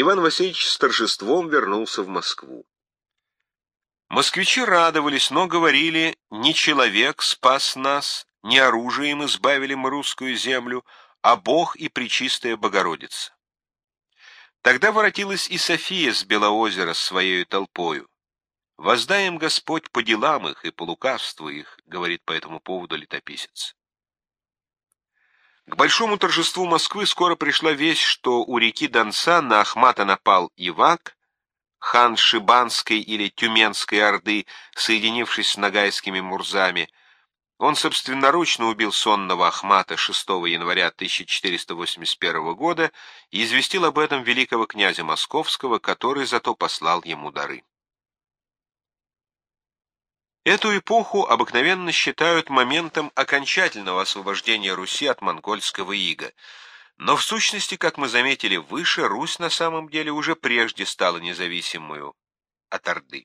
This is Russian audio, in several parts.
Иван Васильевич с торжеством вернулся в Москву. Москвичи радовались, но говорили, не человек спас нас, не оружием избавили мы русскую землю, а Бог и Пречистая Богородица. Тогда воротилась и София с Белоозера с своей толпою. «Воздаем Господь по делам их и по лукавству их», — говорит по этому поводу летописец. К большому торжеству Москвы скоро пришла весть, что у реки Донца на Ахмата напал Ивак, хан Шибанской или Тюменской Орды, соединившись с нагайскими мурзами. Он собственноручно убил сонного Ахмата 6 января 1481 года и известил об этом великого князя Московского, который зато послал ему дары. Эту эпоху обыкновенно считают моментом окончательного освобождения Руси от монгольского ига — но в сущности, как мы заметили выше, Русь на самом деле уже прежде стала независимую от Орды.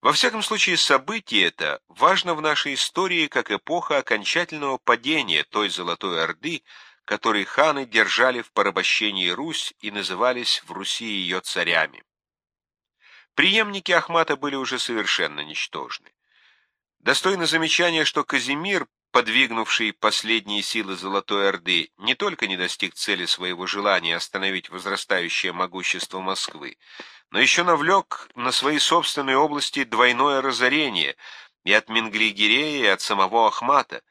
Во всяком случае, событие это важно в нашей истории как эпоха окончательного падения той Золотой Орды, которой ханы держали в порабощении Русь и назывались в Руси ее царями. Приемники Ахмата были уже совершенно ничтожны. Достойно замечания, что Казимир подвигнувший последние силы Золотой Орды, не только не достиг цели своего желания остановить возрастающее могущество Москвы, но еще навлек на свои собственные области двойное разорение и от Менглигерея, и от самого Ахмата,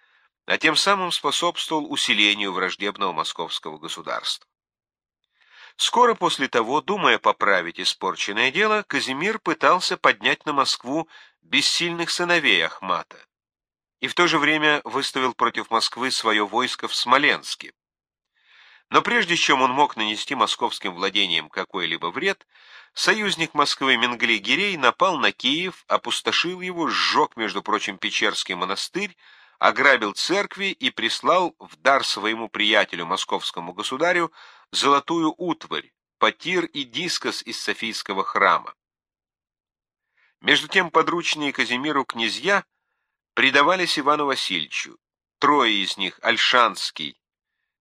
а тем самым способствовал усилению враждебного московского государства. Скоро после того, думая поправить испорченное дело, Казимир пытался поднять на Москву бессильных сыновей Ахмата и в то же время выставил против Москвы свое войско в Смоленске. Но прежде чем он мог нанести московским владениям какой-либо вред, союзник Москвы Менгли-Гирей напал на Киев, опустошил его, сжег, между прочим, Печерский монастырь, ограбил церкви и прислал в дар своему приятелю, московскому государю, золотую утварь, потир и дискос из Софийского храма. Между тем подручные Казимиру князья предавались Ивану Васильевичу. Трое из них, Альшанский,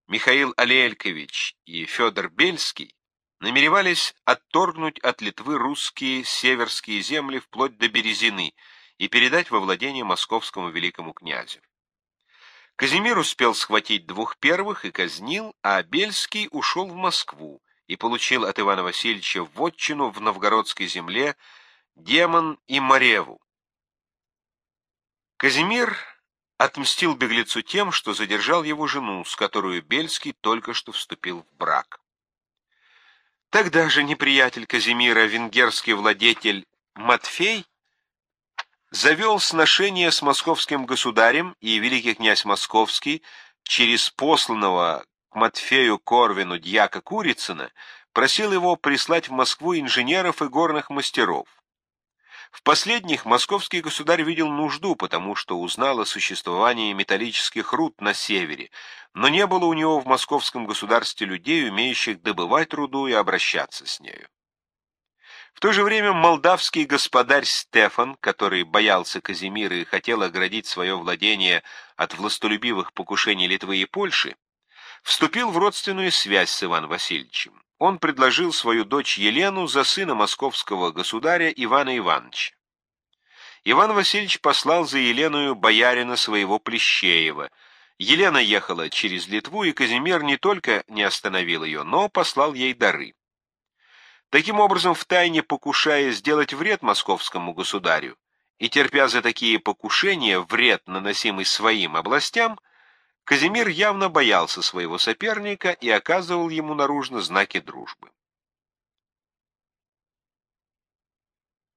Михаил Алелькович и Федор Бельский, намеревались отторгнуть от Литвы русские северские земли вплоть до Березины и передать во владение московскому великому князю. Казимир успел схватить двух первых и казнил, а Бельский ушел в Москву и получил от Ивана Васильевича вотчину в новгородской земле Демон и Мареву, Казимир отмстил беглецу тем, что задержал его жену, с которой Бельский только что вступил в брак. Тогда же неприятель Казимира, венгерский владетель Матфей, завел сношение с московским государем, и великий князь Московский через посланного к Матфею Корвину дьяка Курицына просил его прислать в Москву инженеров и горных мастеров. В последних московский государь видел нужду, потому что узнал о существовании металлических руд на севере, но не было у него в московском государстве людей, умеющих добывать руду и обращаться с нею. В то же время молдавский господарь Стефан, который боялся Казимира и хотел оградить свое владение от властолюбивых покушений Литвы и Польши, вступил в родственную связь с Иваном Васильевичем он предложил свою дочь Елену за сына московского государя Ивана Ивановича. Иван Васильевич послал за Еленою боярина своего Плещеева. Елена ехала через Литву, и Казимир не только не остановил ее, но послал ей дары. Таким образом, втайне покушая сделать вред московскому государю, и терпя за такие покушения вред, наносимый своим областям, Казимир явно боялся своего соперника и оказывал ему наружно знаки дружбы.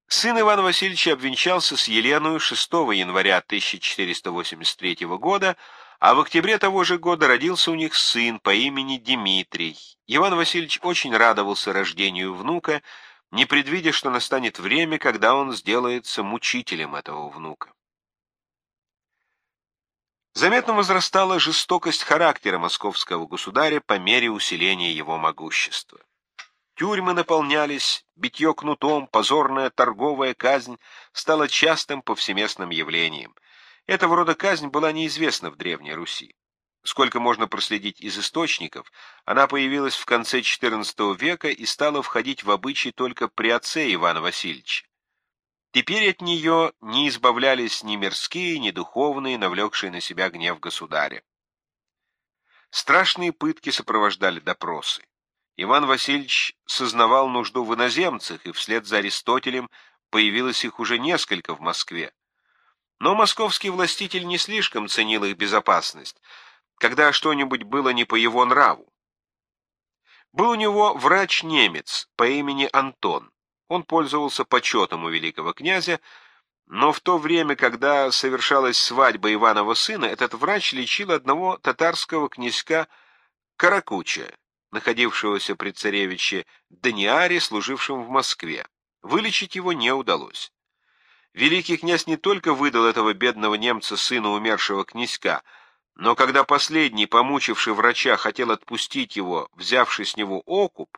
Сын Ивана Васильевича обвенчался с Еленой 6 января 1483 года, а в октябре того же года родился у них сын по имени Дмитрий. Иван Васильевич очень радовался рождению внука, не предвидя, что настанет время, когда он сделается мучителем этого внука. Заметно возрастала жестокость характера московского государя по мере усиления его могущества. Тюрьмы наполнялись, битье кнутом, позорная торговая казнь стала частым повсеместным явлением. Этого рода казнь была неизвестна в Древней Руси. Сколько можно проследить из источников, она появилась в конце XIV века и стала входить в обычай только при отце Ивана Васильевича. Теперь от нее не избавлялись ни мирские, ни духовные, навлекшие на себя гнев государя. Страшные пытки сопровождали допросы. Иван Васильевич сознавал нужду в иноземцах, и вслед за Аристотелем появилось их уже несколько в Москве. Но московский властитель не слишком ценил их безопасность, когда что-нибудь было не по его нраву. Был у него врач-немец по имени Антон. Он пользовался почетом у великого князя, но в то время, когда совершалась свадьба Иванова сына, этот врач лечил одного татарского князька Каракуча, находившегося при царевиче Даниаре, служившем в Москве. Вылечить его не удалось. Великий князь не только выдал этого бедного немца сына умершего князька, но когда последний, помучивший врача, хотел отпустить его, взявший с него окуп,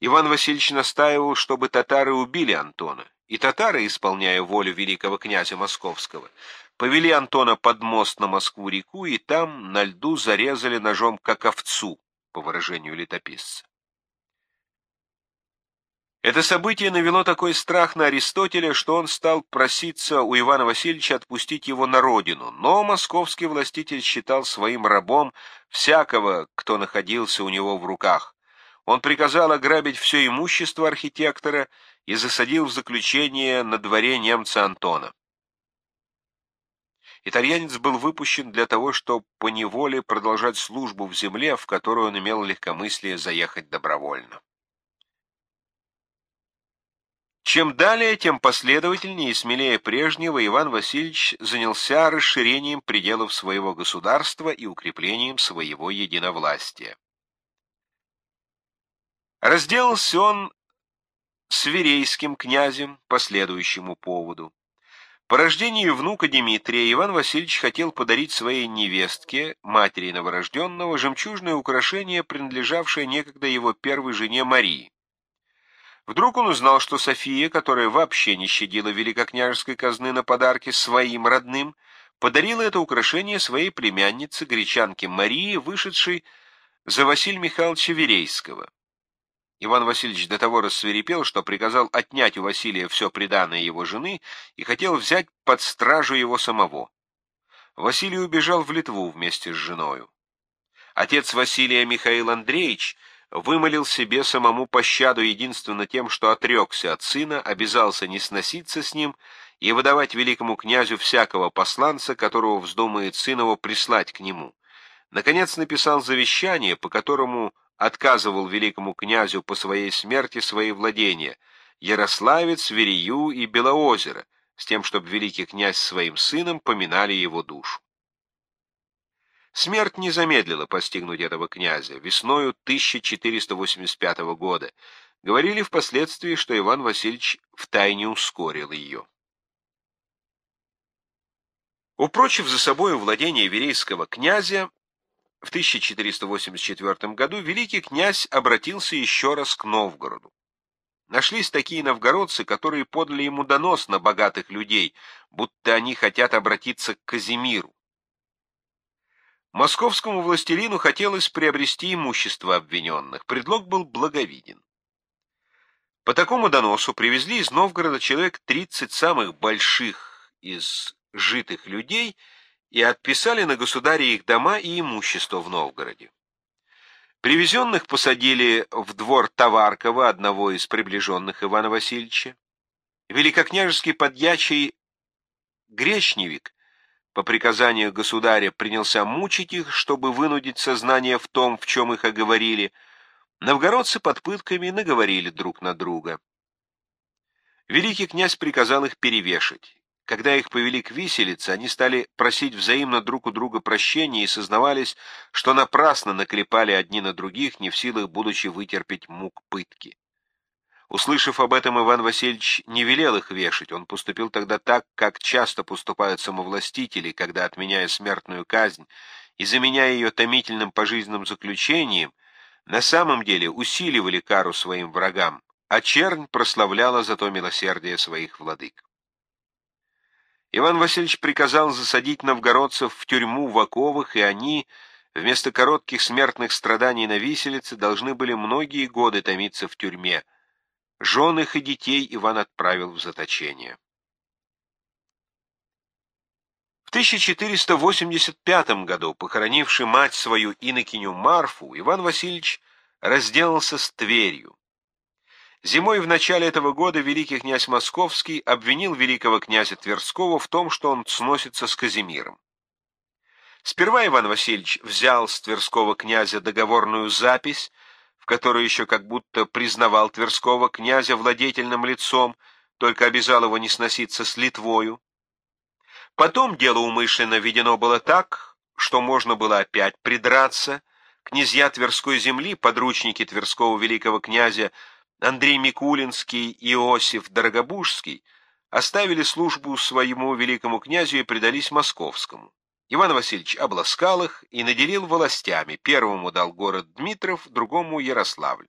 Иван Васильевич настаивал, чтобы татары убили Антона, и татары, исполняя волю великого князя Московского, повели Антона под мост на Москву-реку и там на льду зарезали ножом как овцу, по выражению летописца. Это событие навело такой страх на Аристотеля, что он стал проситься у Ивана Васильевича отпустить его на родину, но московский властитель считал своим рабом всякого, кто находился у него в руках. Он приказал ограбить все имущество архитектора и засадил в заключение на дворе немца Антона. Итальянец был выпущен для того, чтобы по неволе продолжать службу в земле, в которую он имел легкомыслие заехать добровольно. Чем далее, тем последовательнее и смелее прежнего Иван Васильевич занялся расширением пределов своего государства и укреплением своего единовластия. Разделался он с Верейским князем по следующему поводу. По рождению внука Дмитрия Иван Васильевич хотел подарить своей невестке, матери новорожденного, жемчужное украшение, принадлежавшее некогда его первой жене Марии. Вдруг он узнал, что София, которая вообще не щадила великокняжеской казны на подарки своим родным, подарила это украшение своей племяннице, гречанке Марии, вышедшей за Василия Михайловича Верейского. Иван Васильевич до того рассверепел, что приказал отнять у Василия все преданное его жены и хотел взять под стражу его самого. Василий убежал в Литву вместе с женою. Отец Василия Михаил Андреевич вымолил себе самому пощаду единственно тем, что отрекся от сына, обязался не сноситься с ним и выдавать великому князю всякого посланца, которого вздумает сын его прислать к нему. Наконец написал завещание, по которому отказывал великому князю по своей смерти свои владения Ярославец, Верею и Белоозеро, с тем, чтобы великий князь своим сыном поминали его душу. Смерть не замедлила постигнуть этого князя. Весною 1485 года говорили впоследствии, что Иван Васильевич втайне ускорил ее. Упрочив за собой владение верейского князя, в 1484 году великий князь обратился еще раз к Новгороду. Нашлись такие новгородцы, которые подали ему донос на богатых людей, будто они хотят обратиться к Казимиру. Московскому властелину хотелось приобрести имущество обвиненных. Предлог был благовиден. По такому доносу привезли из Новгорода человек 30 самых больших из житых людей и отписали на государя их дома и имущество в Новгороде. Привезенных посадили в двор Товаркова, одного из приближенных Ивана Васильевича. Великокняжеский подьячий Гречневик по приказанию государя принялся мучить их, чтобы вынудить сознание в том, в чем их оговорили. Новгородцы под пытками наговорили друг на друга. Великий князь приказал их перевешать. Когда их повели к виселице, они стали просить взаимно друг у друга прощения и сознавались, что напрасно наклепали одни на других, не в силах, будучи вытерпеть мук пытки. Услышав об этом, Иван Васильевич не велел их вешать. Он поступил тогда так, как часто поступают самовластители, когда, отменяя смертную казнь и заменяя ее томительным пожизненным заключением, на самом деле усиливали кару своим врагам, а чернь прославляла зато милосердие своих владык. Иван Васильевич приказал засадить новгородцев в тюрьму в оковах, и они, вместо коротких смертных страданий на виселице, должны были многие годы томиться в тюрьме. Жен их и детей Иван отправил в заточение. В 1485 году, похоронивший мать свою инокиню Марфу, Иван Васильевич разделался с Тверью. Зимой в начале этого года великий князь Московский обвинил великого князя Тверского в том, что он сносится с Казимиром. Сперва Иван Васильевич взял с Тверского князя договорную запись, в которой еще как будто признавал Тверского князя владетельным лицом, только обязал его не сноситься с Литвою. Потом дело умышленно введено было так, что можно было опять придраться. Князья Тверской земли, подручники Тверского великого князя, Андрей Микулинский и Иосиф Дорогобужский оставили службу своему великому князю и предались московскому. Иван Васильевич обласкал их и наделил властями. Первому дал город Дмитров, другому — Ярославль.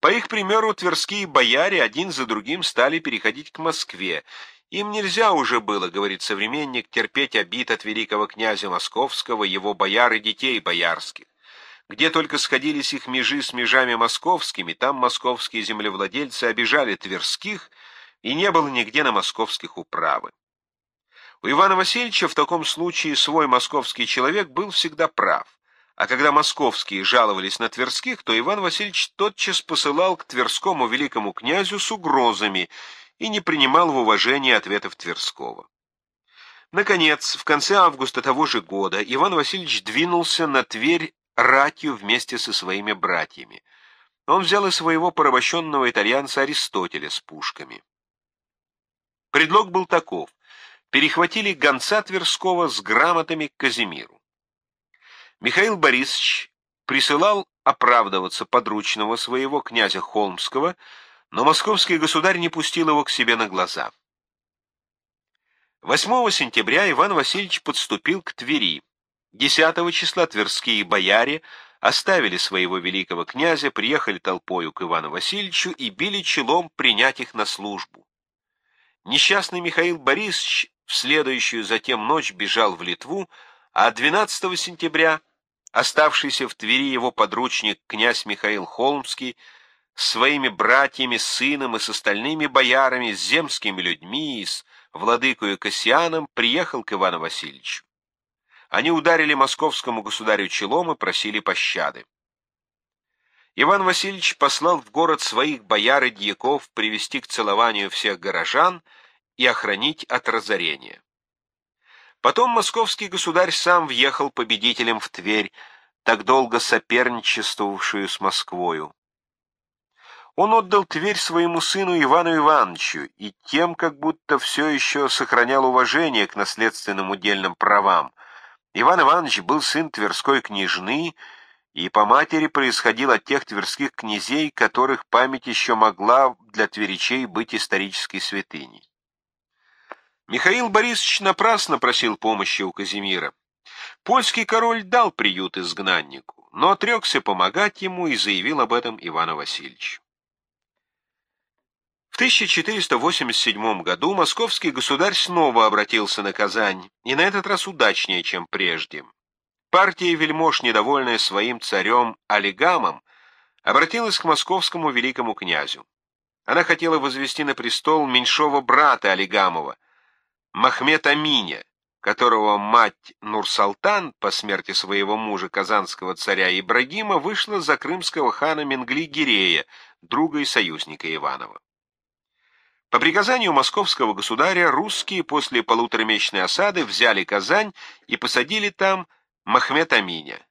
По их примеру, тверские бояре один за другим стали переходить к Москве. Им нельзя уже было, говорит современник, терпеть обид от великого князя Московского, его бояр и детей боярских. Где только сходились их межи с межами московскими, там московские землевладельцы обижали тверских, и не было нигде на московских управы. У Ивана Васильевича в таком случае свой московский человек был всегда прав, а когда московские жаловались на тверских, то Иван Васильевич тотчас посылал к тверскому великому князю с угрозами и не принимал в уважение ответов Тверского. Наконец, в конце августа того же года Иван Васильевич двинулся на Тверь ратью вместе со своими братьями. Он взял и своего порабощенного итальянца Аристотеля с пушками. Предлог был таков. Перехватили гонца Тверского с грамотами к Казимиру. Михаил Борисович присылал оправдываться подручного своего князя Холмского, но московский государь не пустил его к себе на глаза. 8 сентября Иван Васильевич подступил к Твери. 10 числа тверские бояре оставили своего великого князя, приехали толпою к Ивану Васильевичу и били челом принять их на службу. Несчастный Михаил Борисович в следующую затем ночь бежал в Литву, а 12 сентября оставшийся в Твери его подручник князь Михаил Холмский с своими братьями, сыном и с остальными боярами, с земскими людьми и с владыкою Кассианом приехал к Ивану Васильевичу. Они ударили московскому государю челом и просили пощады. Иван Васильевич послал в город своих бояр и дьяков привести к целованию всех горожан и охранить от разорения. Потом московский государь сам въехал победителем в Тверь, так долго соперничествовавшую с Москвою. Он отдал Тверь своему сыну Ивану Ивановичу и тем как будто все еще сохранял уважение к наследственным удельным правам, Иван Иванович был сын Тверской княжны и по матери происходил от тех тверских князей, которых память еще могла для тверичей быть исторической святыней. Михаил Борисович напрасно просил помощи у Казимира. Польский король дал приют изгнаннику, но отрекся помогать ему и заявил об этом Ивану Васильевичу. В 1487 году московский государь снова обратился на Казань, и на этот раз удачнее, чем прежде. Партия вельмож, недовольная своим царем Олигамом, обратилась к московскому великому князю. Она хотела возвести на престол меньшого брата Олигамова, Махмед Аминя, которого мать Нурсалтан по смерти своего мужа казанского царя Ибрагима вышла за крымского хана Менгли-Гирея, друга и союзника Иванова. По приказанию московского государя русские после полуторамесячной осады взяли Казань и посадили там Махмед Аминя.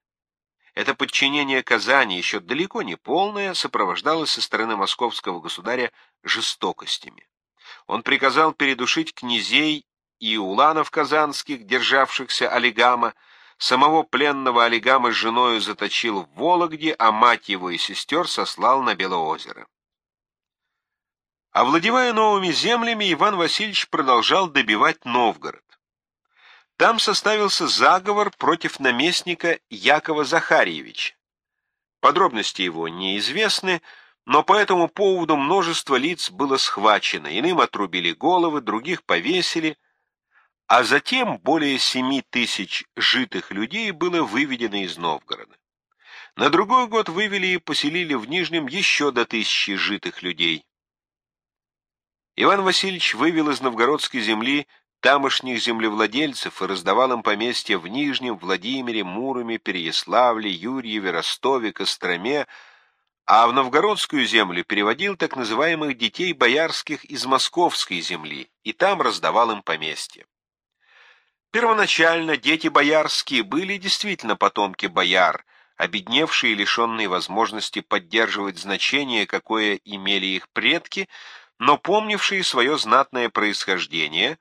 Это подчинение Казани, еще далеко не полное, сопровождалось со стороны московского государя жестокостями. Он приказал передушить князей и уланов казанских, державшихся олигама, самого пленного олигама с женою заточил в Вологде, а мать его и сестер сослал на Белоозеро. Овладевая новыми землями, Иван Васильевич продолжал добивать Новгород. Там составился заговор против наместника Якова Захарьевича. Подробности его неизвестны, но по этому поводу множество лиц было схвачено, иным отрубили головы, других повесили, а затем более семи тысяч житых людей было выведено из Новгорода. На другой год вывели и поселили в Нижнем еще до тысячи житых людей. Иван Васильевич вывел из новгородской земли тамошних землевладельцев и раздавал им поместья в Нижнем, Владимире, Муроме, Переяславле, Юрьеве, Ростове, Костроме, а в новгородскую землю переводил так называемых детей боярских из московской земли и там раздавал им поместья. Первоначально дети боярские были действительно потомки бояр, обедневшие и лишенные возможности поддерживать значение, какое имели их предки, но помнившие свое знатное происхождение,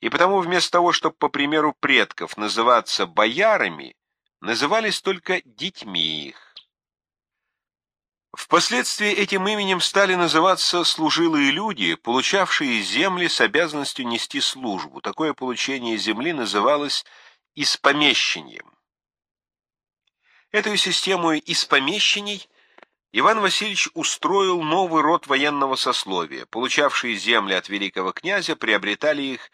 и потому вместо того, чтобы, по примеру предков, называться боярами, назывались только детьми их. Впоследствии этим именем стали называться служилые люди, получавшие земли с обязанностью нести службу. Такое получение земли называлось испомещением. Эту систему испомещений Иван Васильевич устроил новый род военного сословия. Получавшие земли от великого князя приобретали их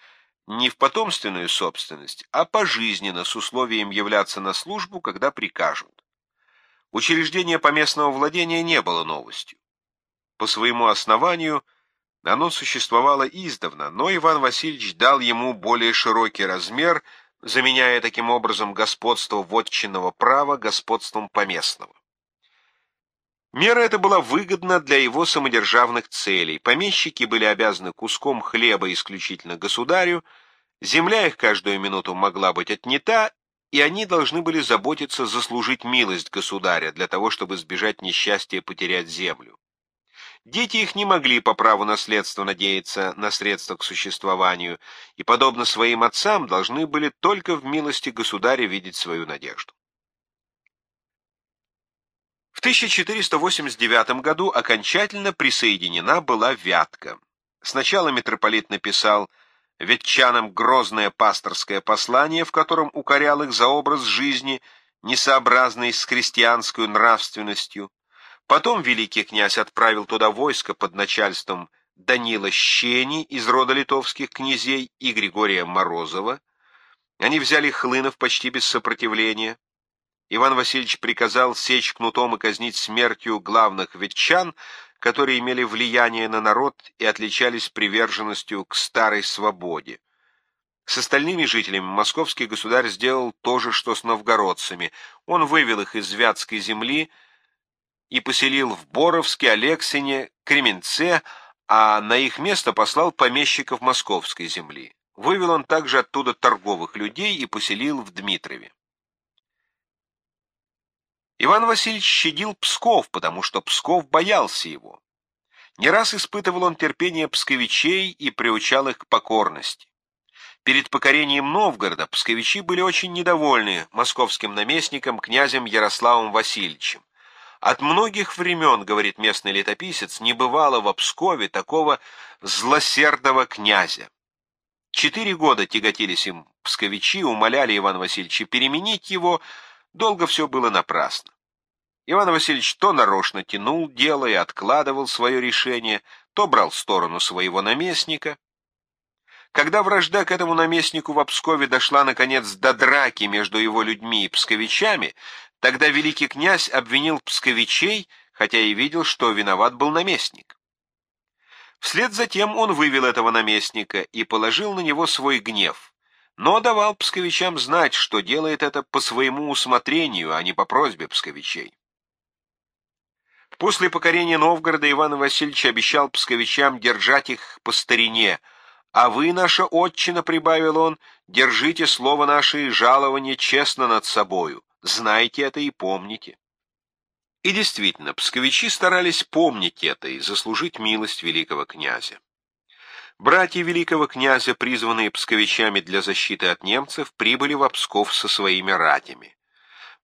не в потомственную собственность, а пожизненно с условием являться на службу, когда прикажут. Учреждение поместного владения не было новостью. По своему основанию оно существовало издавна, но Иван Васильевич дал ему более широкий размер, заменяя таким образом господство вотчинного права господством поместного. Мера эта была выгодна для его самодержавных целей. Помещики были обязаны куском хлеба исключительно государю, земля их каждую минуту могла быть отнята, и они должны были заботиться заслужить милость государя для того, чтобы избежать несчастья потерять землю. Дети их не могли по праву наследства надеяться на средства к существованию, и, подобно своим отцам, должны были только в милости государя видеть свою надежду. В 1489 году окончательно присоединена была Вятка. Сначала митрополит написал ветчанам грозное пасторское послание, в котором укорял их за образ жизни, несообразный с христианской нравственностью. Потом великий князь отправил туда войско под начальством Данила Щени из рода литовских князей и Григория Морозова. Они взяли Хлынов почти без сопротивления. Иван Васильевич приказал сечь кнутом и казнить смертью главных ветчан, которые имели влияние на народ и отличались приверженностью к старой свободе. С остальными жителями московский государь сделал то же, что с новгородцами. Он вывел их из Вятской земли и поселил в Боровске, Алексине, Кременце, а на их место послал помещиков московской земли. Вывел он также оттуда торговых людей и поселил в Дмитрове. Иван Васильевич щадил Псков, потому что Псков боялся его. Не раз испытывал он терпение псковичей и приучал их к покорности. Перед покорением Новгорода псковичи были очень недовольны московским наместником князем Ярославом Васильевичем. От многих времен, говорит местный летописец, не бывало в Пскове такого злосердного князя. Четыре года тяготились им псковичи, умоляли Ивана Васильевича переменить его, долго все было напрасно. Иван Васильевич то нарочно тянул дело и откладывал свое решение, то брал сторону своего наместника. Когда вражда к этому наместнику в Пскове дошла, наконец, до драки между его людьми и псковичами, тогда великий князь обвинил псковичей, хотя и видел, что виноват был наместник. Вслед за тем он вывел этого наместника и положил на него свой гнев, но давал псковичам знать, что делает это по своему усмотрению, а не по просьбе псковичей. После покорения Новгорода Иван Васильевич обещал псковичам держать их по старине, а вы, наша отчина, — прибавил он, — держите слово наше и жалование честно над собою, знайте это и помните. И действительно, псковичи старались помнить это и заслужить милость великого князя. Братья великого князя, призванные псковичами для защиты от немцев, прибыли в Псков со своими ратями.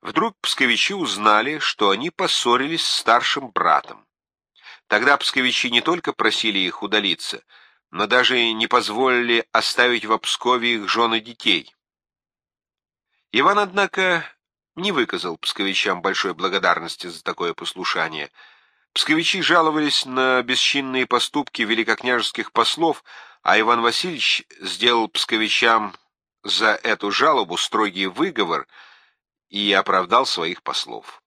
Вдруг псковичи узнали, что они поссорились с старшим братом. Тогда псковичи не только просили их удалиться, но даже не позволили оставить в Пскове их жены и детей. Иван, однако, не выказал псковичам большой благодарности за такое послушание. Псковичи жаловались на бесчинные поступки великокняжеских послов, а Иван Васильевич сделал псковичам за эту жалобу строгий выговор и оправдал своих послов.